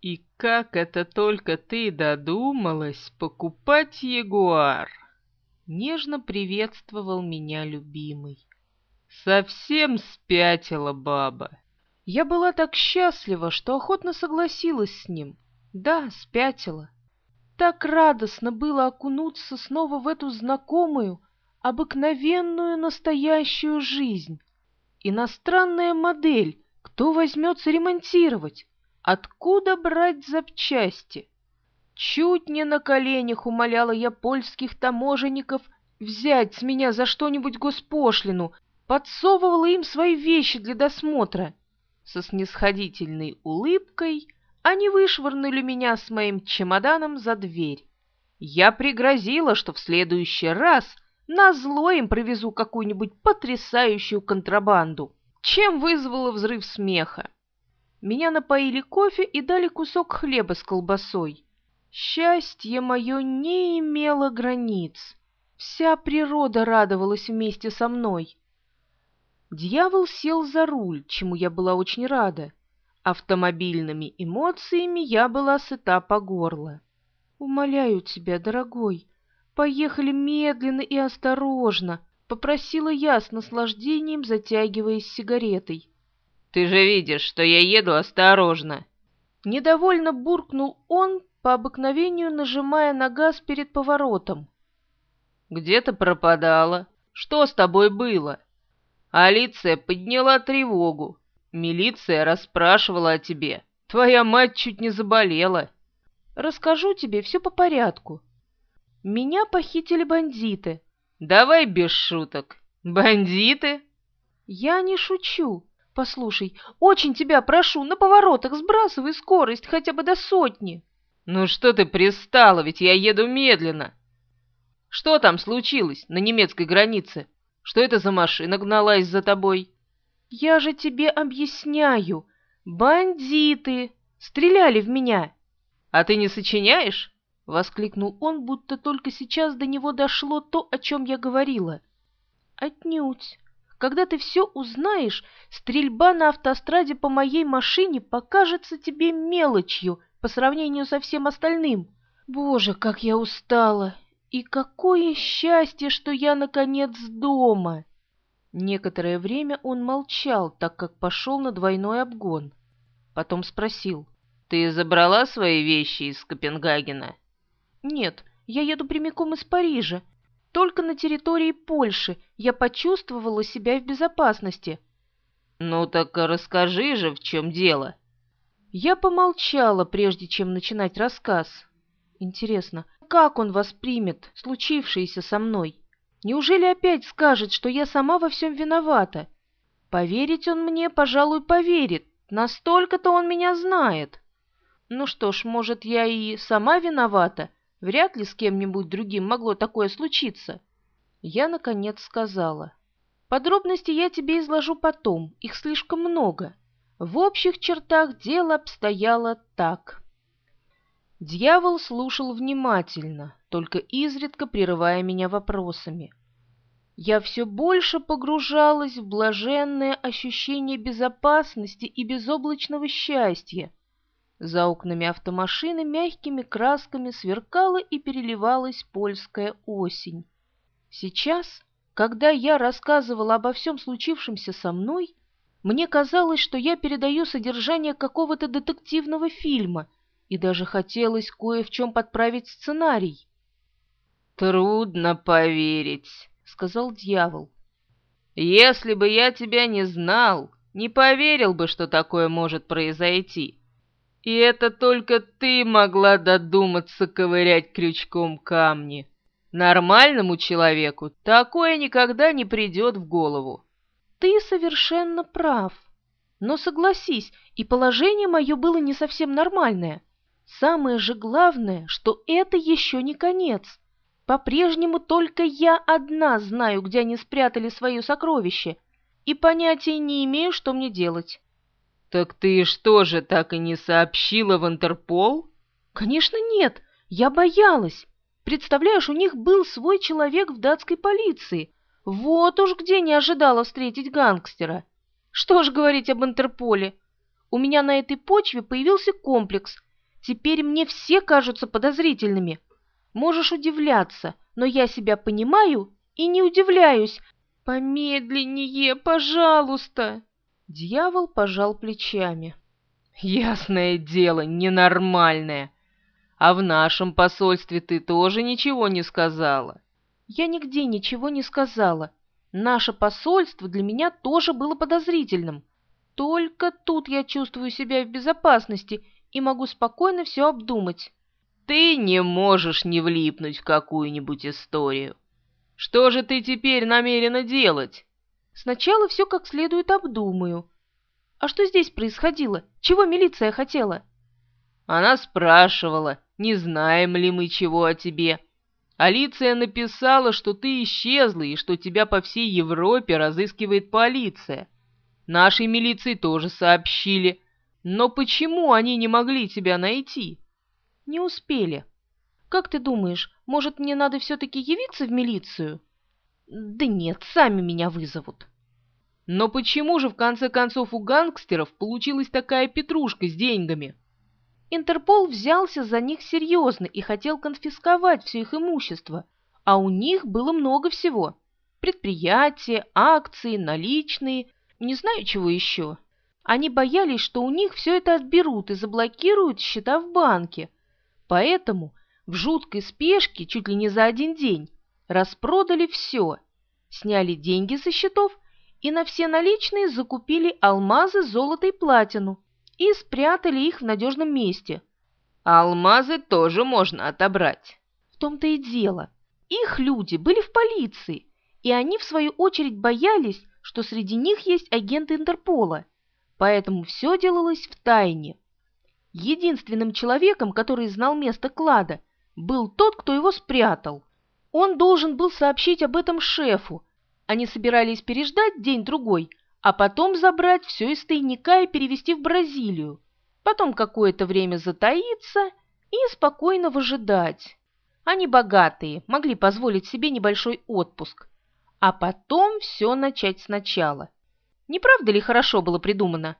И как это только ты додумалась покупать ягуар? Нежно приветствовал меня любимый. Совсем спятила баба. Я была так счастлива, что охотно согласилась с ним. Да, спятила. Так радостно было окунуться снова в эту знакомую, обыкновенную настоящую жизнь. Иностранная модель, кто возьмется ремонтировать? Откуда брать запчасти? Чуть не на коленях умоляла я польских таможенников взять с меня за что-нибудь госпошлину, подсовывала им свои вещи для досмотра. Со снисходительной улыбкой они вышвырнули меня с моим чемоданом за дверь. Я пригрозила, что в следующий раз назло им привезу какую-нибудь потрясающую контрабанду, чем вызвало взрыв смеха. Меня напоили кофе и дали кусок хлеба с колбасой. Счастье мое не имело границ. Вся природа радовалась вместе со мной. Дьявол сел за руль, чему я была очень рада. Автомобильными эмоциями я была сыта по горло. «Умоляю тебя, дорогой, поехали медленно и осторожно», — попросила я с наслаждением, затягиваясь сигаретой. «Ты же видишь, что я еду осторожно!» Недовольно буркнул он, по обыкновению нажимая на газ перед поворотом. «Где ты пропадала? Что с тобой было?» Алиция подняла тревогу. Милиция расспрашивала о тебе. Твоя мать чуть не заболела. Расскажу тебе все по порядку. Меня похитили бандиты. Давай без шуток. Бандиты? Я не шучу. Послушай, очень тебя прошу, на поворотах сбрасывай скорость хотя бы до сотни. Ну что ты пристала, ведь я еду медленно. Что там случилось на немецкой границе? Что это за машина гналась за тобой? «Я же тебе объясняю. Бандиты! Стреляли в меня!» «А ты не сочиняешь?» — воскликнул он, будто только сейчас до него дошло то, о чем я говорила. «Отнюдь. Когда ты все узнаешь, стрельба на автостраде по моей машине покажется тебе мелочью по сравнению со всем остальным. Боже, как я устала! И какое счастье, что я, наконец, дома!» Некоторое время он молчал, так как пошел на двойной обгон. Потом спросил. «Ты забрала свои вещи из Копенгагена?» «Нет, я еду прямиком из Парижа. Только на территории Польши я почувствовала себя в безопасности». «Ну так расскажи же, в чем дело». Я помолчала, прежде чем начинать рассказ. Интересно, как он воспримет случившееся со мной? Неужели опять скажет, что я сама во всем виновата? Поверить он мне, пожалуй, поверит. Настолько-то он меня знает. Ну что ж, может, я и сама виновата. Вряд ли с кем-нибудь другим могло такое случиться. Я, наконец, сказала. Подробности я тебе изложу потом, их слишком много. В общих чертах дело обстояло так. Дьявол слушал внимательно, только изредка прерывая меня вопросами. Я все больше погружалась в блаженное ощущение безопасности и безоблачного счастья. За окнами автомашины мягкими красками сверкала и переливалась польская осень. Сейчас, когда я рассказывала обо всем случившемся со мной, мне казалось, что я передаю содержание какого-то детективного фильма — и даже хотелось кое в чем подправить сценарий. «Трудно поверить», — сказал дьявол. «Если бы я тебя не знал, не поверил бы, что такое может произойти. И это только ты могла додуматься ковырять крючком камни. Нормальному человеку такое никогда не придет в голову». «Ты совершенно прав. Но согласись, и положение мое было не совсем нормальное». Самое же главное, что это еще не конец. По-прежнему только я одна знаю, где они спрятали свое сокровище, и понятия не имею, что мне делать. «Так ты что же, так и не сообщила в Интерпол?» «Конечно нет, я боялась. Представляешь, у них был свой человек в датской полиции. Вот уж где не ожидала встретить гангстера. Что ж говорить об Интерполе? У меня на этой почве появился комплекс – Теперь мне все кажутся подозрительными. Можешь удивляться, но я себя понимаю и не удивляюсь. Помедленнее, пожалуйста!» Дьявол пожал плечами. «Ясное дело, ненормальное. А в нашем посольстве ты тоже ничего не сказала?» «Я нигде ничего не сказала. Наше посольство для меня тоже было подозрительным. Только тут я чувствую себя в безопасности и могу спокойно все обдумать». «Ты не можешь не влипнуть в какую-нибудь историю. Что же ты теперь намерена делать?» Сначала все как следует обдумаю. А что здесь происходило? Чего милиция хотела? Она спрашивала, не знаем ли мы чего о тебе. Алиция написала, что ты исчезла и что тебя по всей Европе разыскивает полиция. Нашей милиции тоже сообщили. Но почему они не могли тебя найти? Не успели. Как ты думаешь, может, мне надо все-таки явиться в милицию? Да нет, сами меня вызовут. Но почему же в конце концов у гангстеров получилась такая петрушка с деньгами? Интерпол взялся за них серьезно и хотел конфисковать все их имущество, а у них было много всего. Предприятия, акции, наличные, не знаю чего еще. Они боялись, что у них все это отберут и заблокируют счета в банке. Поэтому в жуткой спешке, чуть ли не за один день, распродали все, сняли деньги со счетов и на все наличные закупили алмазы, золото и платину и спрятали их в надежном месте. алмазы тоже можно отобрать. В том-то и дело. Их люди были в полиции, и они, в свою очередь, боялись, что среди них есть агенты Интерпола, поэтому все делалось в тайне. Единственным человеком, который знал место клада, был тот, кто его спрятал. Он должен был сообщить об этом шефу. Они собирались переждать день-другой, а потом забрать все из тайника и перевести в Бразилию. Потом какое-то время затаиться и спокойно выжидать. Они богатые, могли позволить себе небольшой отпуск. А потом все начать сначала. Не правда ли хорошо было придумано?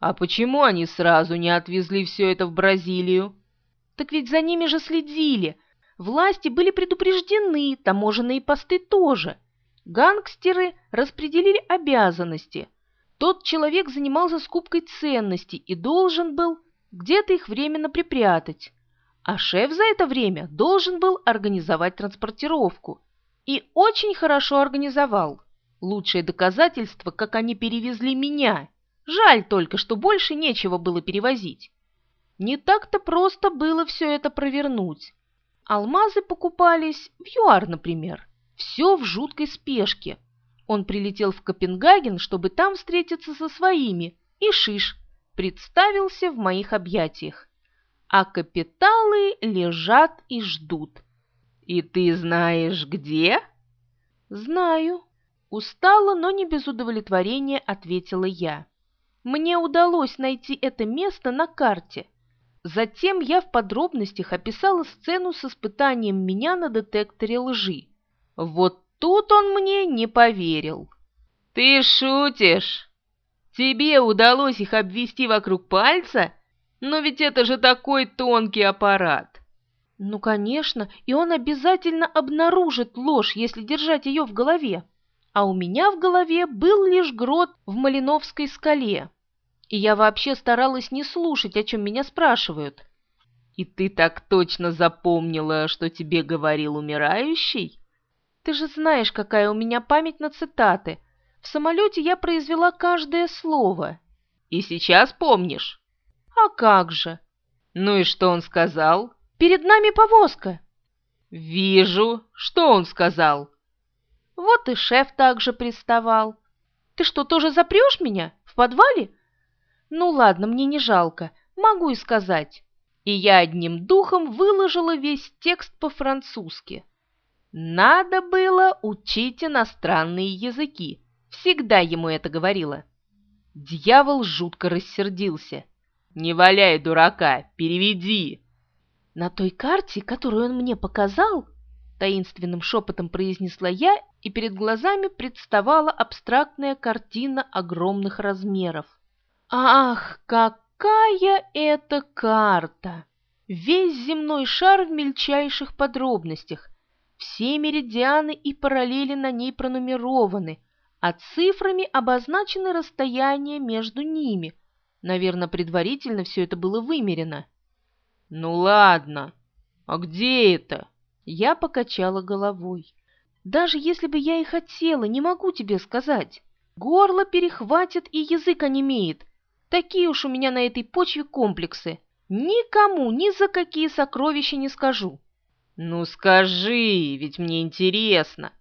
А почему они сразу не отвезли все это в Бразилию? Так ведь за ними же следили – Власти были предупреждены, таможенные посты тоже. Гангстеры распределили обязанности. Тот человек занимался скупкой ценностей и должен был где-то их временно припрятать. А шеф за это время должен был организовать транспортировку. И очень хорошо организовал. Лучшее доказательство, как они перевезли меня. Жаль только, что больше нечего было перевозить. Не так-то просто было все это провернуть. Алмазы покупались в ЮАР, например. Все в жуткой спешке. Он прилетел в Копенгаген, чтобы там встретиться со своими, и шиш, представился в моих объятиях. А капиталы лежат и ждут. «И ты знаешь, где?» «Знаю». Устала, но не без удовлетворения ответила я. Мне удалось найти это место на карте – Затем я в подробностях описала сцену с испытанием меня на детекторе лжи. Вот тут он мне не поверил. «Ты шутишь? Тебе удалось их обвести вокруг пальца? Но ведь это же такой тонкий аппарат!» «Ну, конечно, и он обязательно обнаружит ложь, если держать ее в голове. А у меня в голове был лишь грот в Малиновской скале и я вообще старалась не слушать, о чем меня спрашивают. «И ты так точно запомнила, что тебе говорил умирающий?» «Ты же знаешь, какая у меня память на цитаты. В самолете я произвела каждое слово». «И сейчас помнишь?» «А как же?» «Ну и что он сказал?» «Перед нами повозка». «Вижу. Что он сказал?» «Вот и шеф также приставал. Ты что, тоже запрешь меня? В подвале? Ну ладно, мне не жалко, могу и сказать. И я одним духом выложила весь текст по-французски. Надо было учить иностранные языки. Всегда ему это говорила. Дьявол жутко рассердился. «Не валяй, дурака, переведи!» На той карте, которую он мне показал, таинственным шепотом произнесла я, и перед глазами представала абстрактная картина огромных размеров. Ах, как какая это карта! Весь земной шар в мельчайших подробностях. Все меридианы и параллели на ней пронумерованы, а цифрами обозначены расстояния между ними. Наверное, предварительно все это было вымерено. «Ну ладно, а где это?» Я покачала головой. «Даже если бы я и хотела, не могу тебе сказать. Горло перехватит и язык онемеет. Такие уж у меня на этой почве комплексы. Никому ни за какие сокровища не скажу». «Ну скажи, ведь мне интересно.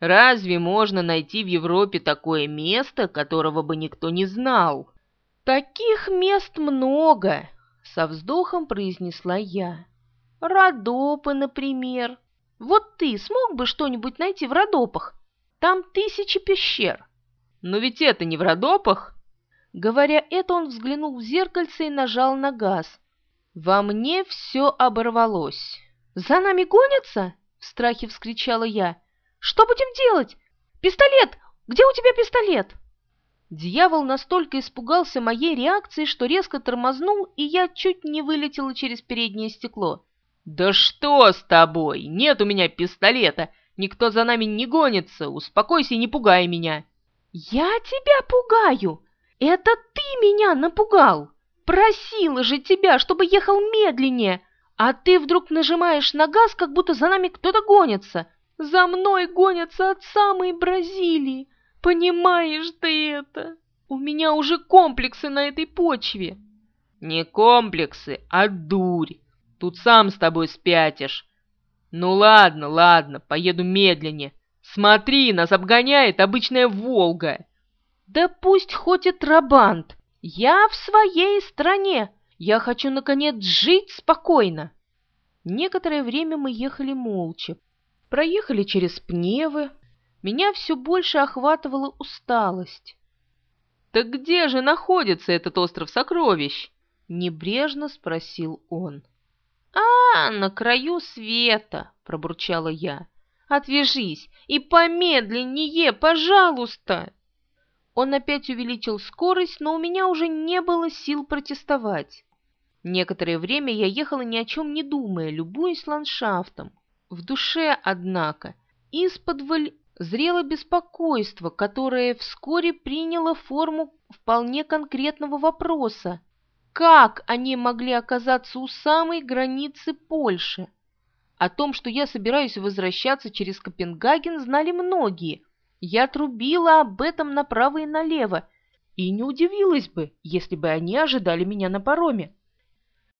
Разве можно найти в Европе такое место, которого бы никто не знал?» «Таких мест много», — со вздохом произнесла я. «Родопы, например. Вот ты смог бы что-нибудь найти в Родопах? Там тысячи пещер». «Но ведь это не в Родопах!» Говоря это, он взглянул в зеркальце и нажал на газ. Во мне все оборвалось. «За нами гонятся?» — в страхе вскричала я. «Что будем делать? Пистолет! Где у тебя пистолет?» Дьявол настолько испугался моей реакции, что резко тормознул, и я чуть не вылетела через переднее стекло. «Да что с тобой? Нет у меня пистолета! Никто за нами не гонится! Успокойся и не пугай меня!» «Я тебя пугаю! Это ты меня напугал! Просила же тебя, чтобы ехал медленнее, а ты вдруг нажимаешь на газ, как будто за нами кто-то гонится! За мной гонятся от самой Бразилии!» Понимаешь ты это? У меня уже комплексы на этой почве. Не комплексы, а дурь. Тут сам с тобой спятишь. Ну ладно, ладно, поеду медленнее. Смотри, нас обгоняет обычная «Волга». Да пусть хоть и трабант. Я в своей стране. Я хочу, наконец, жить спокойно. Некоторое время мы ехали молча. Проехали через Пневы, меня все больше охватывала усталость. «Так где же находится этот остров сокровищ?» — небрежно спросил он. «А, на краю света!» — пробурчала я. «Отвяжись и помедленнее, пожалуйста!» Он опять увеличил скорость, но у меня уже не было сил протестовать. Некоторое время я ехала ни о чем не думая, любуясь ландшафтом. В душе, однако, из-под зрело беспокойство, которое вскоре приняло форму вполне конкретного вопроса. Как они могли оказаться у самой границы Польши? О том, что я собираюсь возвращаться через Копенгаген, знали многие. Я трубила об этом направо и налево, и не удивилась бы, если бы они ожидали меня на пароме.